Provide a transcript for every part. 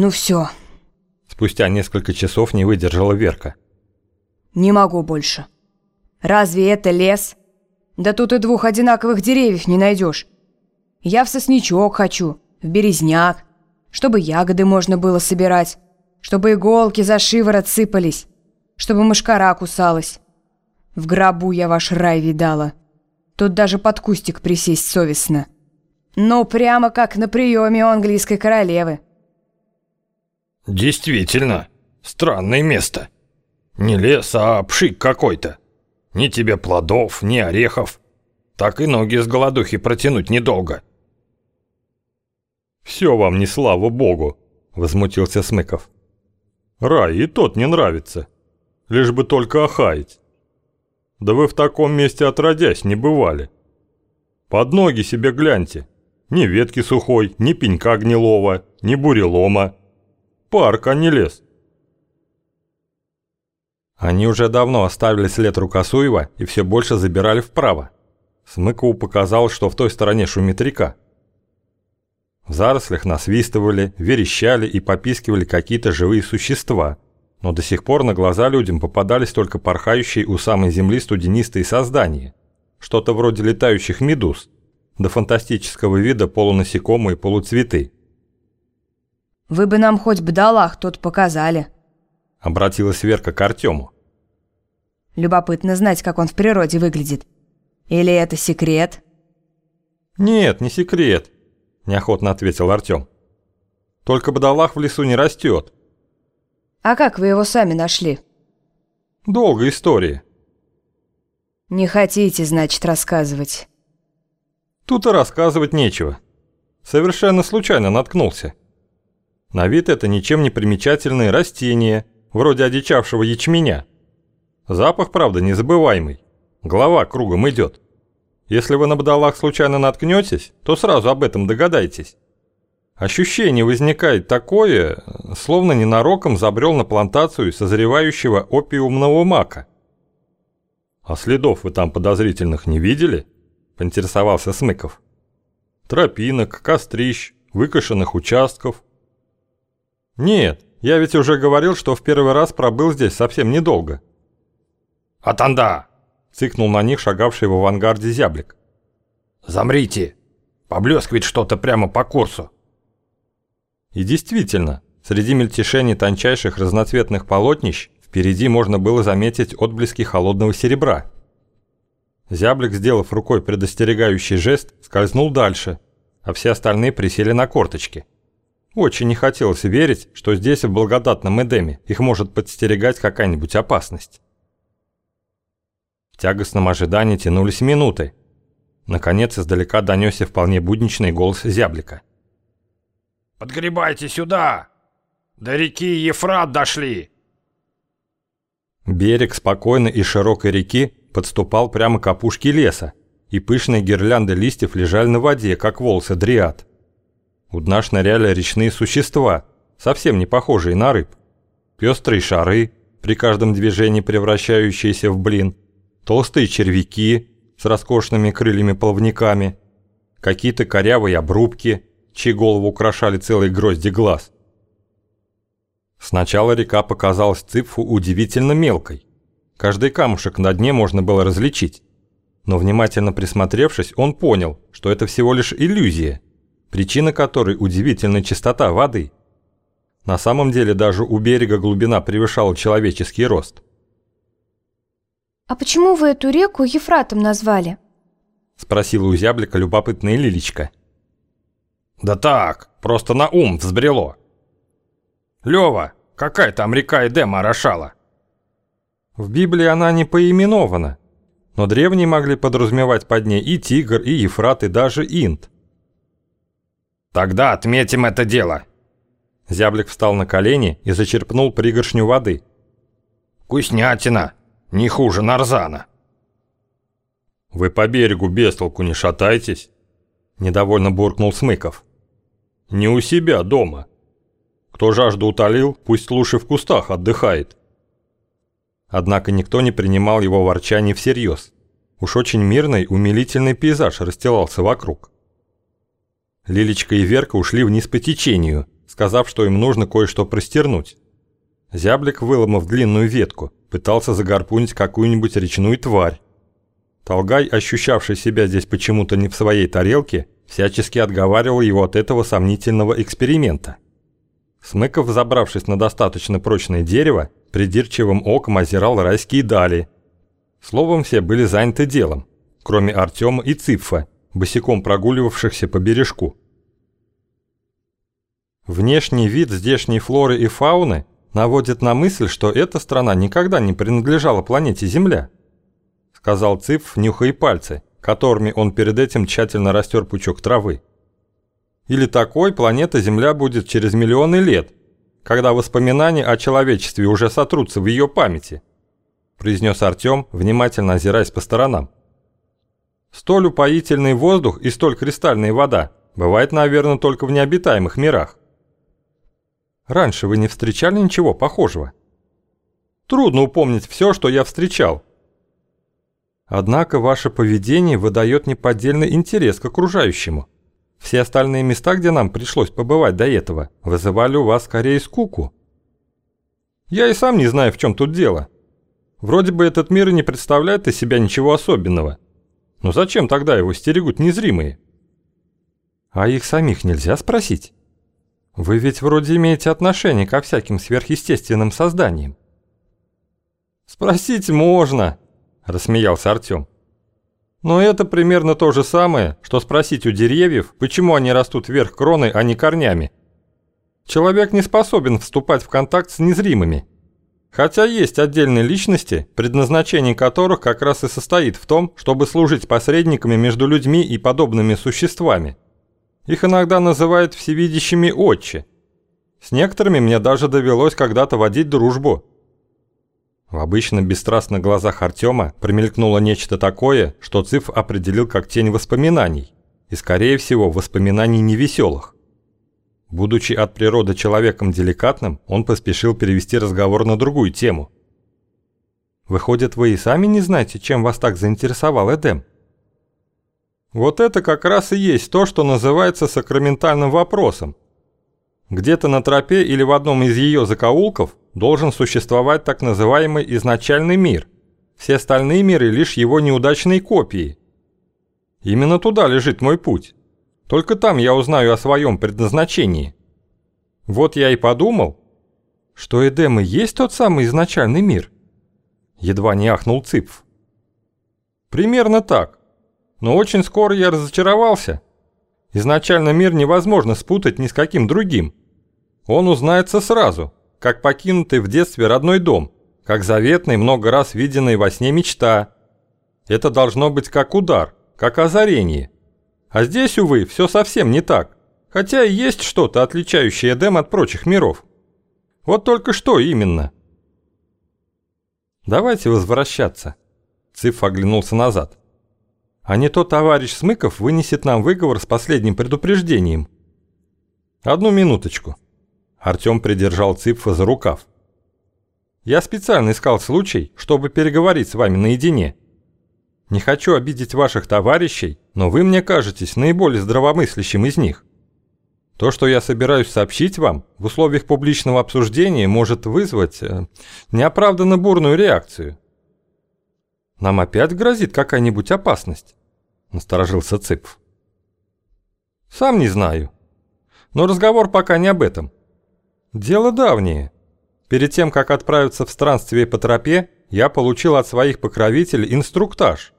Ну все, Спустя несколько часов не выдержала Верка. не могу больше. Разве это лес? Да тут и двух одинаковых деревьев не найдешь. Я в сосничок хочу, в березняк, чтобы ягоды можно было собирать, чтобы иголки за шиворот сыпались, чтобы мышкара кусалась. В гробу я ваш рай видала. Тут даже под кустик присесть совестно. Ну, прямо как на приеме у английской королевы. Действительно, странное место. Не лес, а пшик какой-то. Ни тебе плодов, ни орехов. Так и ноги с голодухи протянуть недолго. «Все вам не слава богу», — возмутился Смыков. «Рай и тот не нравится. Лишь бы только охаять. Да вы в таком месте отродясь не бывали. Под ноги себе гляньте. Ни ветки сухой, ни пенька гнилого, ни бурелома. Парк, а не лес». Они уже давно оставили след Рукосуева и все больше забирали вправо. Смыкову показалось, что в той стороне шумит река. В зарослях насвистывали, верещали и попискивали какие-то живые существа, но до сих пор на глаза людям попадались только порхающие у самой земли студенистые создания, что-то вроде летающих медуз, до фантастического вида полунасекомые полуцветы. Вы бы нам хоть бдалах тот показали. Обратилась Верка к Артему. Любопытно знать, как он в природе выглядит. Или это секрет? «Нет, не секрет», – неохотно ответил Артем. «Только бадалах в лесу не растет. А как вы его сами нашли? Долгая история. Не хотите, значит, рассказывать. Тут и рассказывать нечего. Совершенно случайно наткнулся. На вид это ничем не примечательные растения, вроде одичавшего ячменя. Запах, правда, незабываемый. Голова кругом идет. Если вы на бадалах случайно наткнетесь, то сразу об этом догадаетесь. Ощущение возникает такое, словно ненароком забрел на плантацию созревающего опиумного мака. «А следов вы там подозрительных не видели?» – поинтересовался Смыков. «Тропинок, кострищ, выкошенных участков». «Нет, я ведь уже говорил, что в первый раз пробыл здесь совсем недолго». «Атанда!» – цыкнул на них шагавший в авангарде зяблик. «Замрите! Поблескивает что-то прямо по курсу!» И действительно, среди мельтешений тончайших разноцветных полотнищ впереди можно было заметить отблески холодного серебра. Зяблик, сделав рукой предостерегающий жест, скользнул дальше, а все остальные присели на корточки. Очень не хотелось верить, что здесь, в благодатном Эдеме, их может подстерегать какая-нибудь опасность. В тягостном ожидании тянулись минуты. Наконец издалека донесся вполне будничный голос зяблика. «Подгребайте сюда! До реки Ефрат дошли!» Берег спокойной и широкой реки подступал прямо к опушке леса, и пышные гирлянды листьев лежали на воде, как волосы дриад. У дна шныряли речные существа, совсем не похожие на рыб. Пестрые шары, при каждом движении превращающиеся в блин, толстые червяки с роскошными крыльями-плавниками, какие-то корявые обрубки, чьи голову украшали целые грозди глаз. Сначала река показалась Цыпфу удивительно мелкой. Каждый камушек на дне можно было различить. Но внимательно присмотревшись, он понял, что это всего лишь иллюзия, причина которой удивительная чистота воды. На самом деле даже у берега глубина превышала человеческий рост. «А почему вы эту реку Ефратом назвали?» Спросила у зяблика любопытная Лилечка. «Да так, просто на ум взбрело. Лёва, какая там река Эдема орошала?» В Библии она не поименована, но древние могли подразумевать под ней и Тигр, и Ефрат, и даже Инд. «Тогда отметим это дело!» Зяблик встал на колени и зачерпнул пригоршню воды. «Вкуснятина! Не хуже нарзана!» «Вы по берегу без толку не шатайтесь!» Недовольно буркнул Смыков. «Не у себя дома. Кто жажду утолил, пусть лучше в кустах отдыхает». Однако никто не принимал его ворчание всерьез. Уж очень мирный, умилительный пейзаж расстилался вокруг. Лилечка и Верка ушли вниз по течению, сказав, что им нужно кое-что простернуть. Зяблик, выломав длинную ветку, пытался загарпунить какую-нибудь речную тварь. Толгай, ощущавший себя здесь почему-то не в своей тарелке, всячески отговаривал его от этого сомнительного эксперимента. Смыков, забравшись на достаточно прочное дерево, придирчивым оком озирал райские дали. Словом, все были заняты делом, кроме Артема и Ципфа, босиком прогуливавшихся по бережку. Внешний вид здешней флоры и фауны наводит на мысль, что эта страна никогда не принадлежала планете Земля, сказал Ципф, нюхая пальцы, которыми он перед этим тщательно растер пучок травы. Или такой планета Земля будет через миллионы лет, когда воспоминания о человечестве уже сотрутся в ее памяти, произнес Артем, внимательно озираясь по сторонам. Столь упоительный воздух и столь кристальная вода бывает, наверное, только в необитаемых мирах. Раньше вы не встречали ничего похожего? Трудно упомнить все, что я встречал. Однако ваше поведение выдает неподдельный интерес к окружающему. Все остальные места, где нам пришлось побывать до этого, вызывали у вас скорее скуку. Я и сам не знаю, в чем тут дело. Вроде бы этот мир и не представляет из себя ничего особенного. Но зачем тогда его стерегут незримые? А их самих нельзя спросить? Вы ведь вроде имеете отношение ко всяким сверхъестественным созданиям. Спросить можно, рассмеялся Артём. Но это примерно то же самое, что спросить у деревьев, почему они растут вверх кроной, а не корнями. Человек не способен вступать в контакт с незримыми. Хотя есть отдельные личности, предназначение которых как раз и состоит в том, чтобы служить посредниками между людьми и подобными существами. Их иногда называют всевидящими отчи. С некоторыми мне даже довелось когда-то водить дружбу. В обычно бесстрастных глазах Артема промелькнуло нечто такое, что Циф определил как тень воспоминаний, и, скорее всего, воспоминаний невеселых. Будучи от природы человеком деликатным, он поспешил перевести разговор на другую тему. «Выходит, вы и сами не знаете, чем вас так заинтересовал Эдем?» «Вот это как раз и есть то, что называется сакраментальным вопросом. Где-то на тропе или в одном из ее закоулков должен существовать так называемый изначальный мир. Все остальные миры лишь его неудачные копии. Именно туда лежит мой путь. Только там я узнаю о своем предназначении. Вот я и подумал, что Эдем и есть тот самый изначальный мир. Едва не ахнул Цыпф. Примерно так. Но очень скоро я разочаровался. Изначально мир невозможно спутать ни с каким другим. Он узнается сразу – как покинутый в детстве родной дом, как заветный, много раз виденный во сне мечта. Это должно быть как удар, как озарение. А здесь, увы, все совсем не так, хотя и есть что-то, отличающее Эдем от прочих миров. Вот только что именно. Давайте возвращаться. Циф оглянулся назад. А не то товарищ Смыков вынесет нам выговор с последним предупреждением. Одну минуточку. Артём придержал Цыпфа за рукав. «Я специально искал случай, чтобы переговорить с вами наедине. Не хочу обидеть ваших товарищей, но вы мне кажетесь наиболее здравомыслящим из них. То, что я собираюсь сообщить вам, в условиях публичного обсуждения может вызвать э, неоправданно бурную реакцию. Нам опять грозит какая-нибудь опасность?» – насторожился Цыпф. «Сам не знаю. Но разговор пока не об этом. Дело давнее. Перед тем, как отправиться в странствие по тропе, я получил от своих покровителей инструктаж.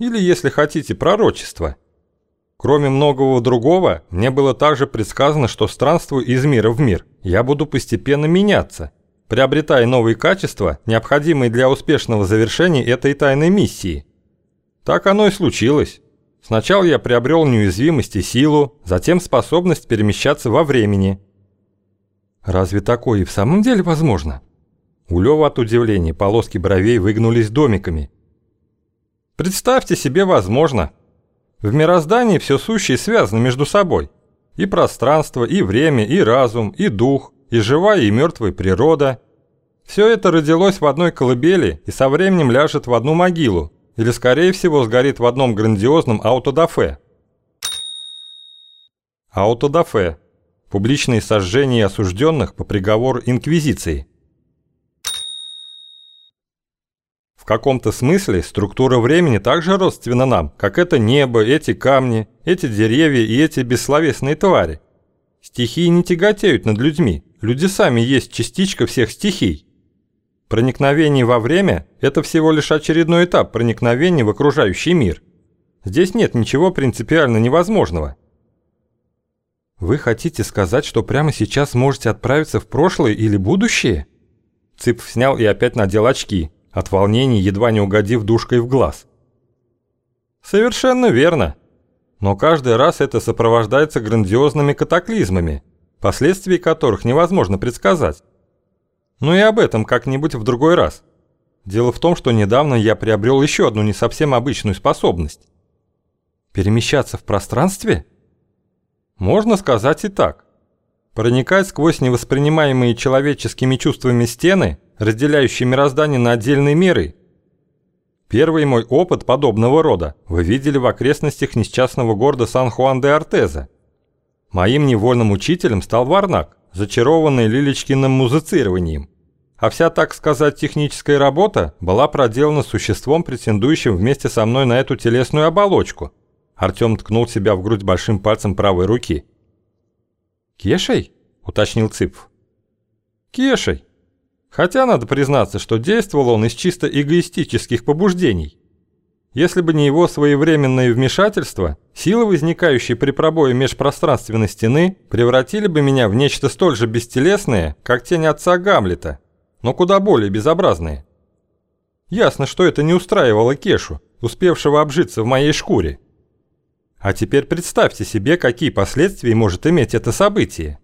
Или, если хотите, пророчество. Кроме многого другого, мне было также предсказано, что странствую из мира в мир, я буду постепенно меняться, приобретая новые качества, необходимые для успешного завершения этой тайной миссии. Так оно и случилось. Сначала я приобрел неуязвимость и силу, затем способность перемещаться во времени – Разве такое и в самом деле возможно? У Лёва от удивления полоски бровей выгнулись домиками. Представьте себе возможно. В мироздании все сущее связано между собой. И пространство, и время, и разум, и дух, и живая, и мертвая природа. Все это родилось в одной колыбели и со временем ляжет в одну могилу, или скорее всего сгорит в одном грандиозном аутодафе. Аутодафе публичные сожжения осужденных по приговору Инквизиции. В каком-то смысле структура времени также родственна нам, как это небо, эти камни, эти деревья и эти бессловесные твари. Стихии не тяготеют над людьми, люди сами есть частичка всех стихий. Проникновение во время – это всего лишь очередной этап проникновения в окружающий мир. Здесь нет ничего принципиально невозможного. Вы хотите сказать, что прямо сейчас можете отправиться в прошлое или будущее? Цып снял и опять надел очки, от волнения едва не угодив душкой в глаз. Совершенно верно. Но каждый раз это сопровождается грандиозными катаклизмами, последствий которых невозможно предсказать. Ну и об этом как-нибудь в другой раз. Дело в том, что недавно я приобрел еще одну не совсем обычную способность. Перемещаться в пространстве? Можно сказать и так. Проникать сквозь невоспринимаемые человеческими чувствами стены, разделяющие мироздание на отдельные миры. Первый мой опыт подобного рода вы видели в окрестностях несчастного города Сан-Хуан-де-Артеза. Моим невольным учителем стал Варнак, зачарованный Лилечкиным музицированием. А вся, так сказать, техническая работа была проделана существом, претендующим вместе со мной на эту телесную оболочку – Артём ткнул себя в грудь большим пальцем правой руки. «Кешей?» – уточнил Цыпов. «Кешей. Хотя надо признаться, что действовал он из чисто эгоистических побуждений. Если бы не его своевременное вмешательство, силы, возникающие при пробое межпространственной стены, превратили бы меня в нечто столь же бестелесное, как тень отца Гамлета, но куда более безобразное. Ясно, что это не устраивало Кешу, успевшего обжиться в моей шкуре. А теперь представьте себе, какие последствия может иметь это событие.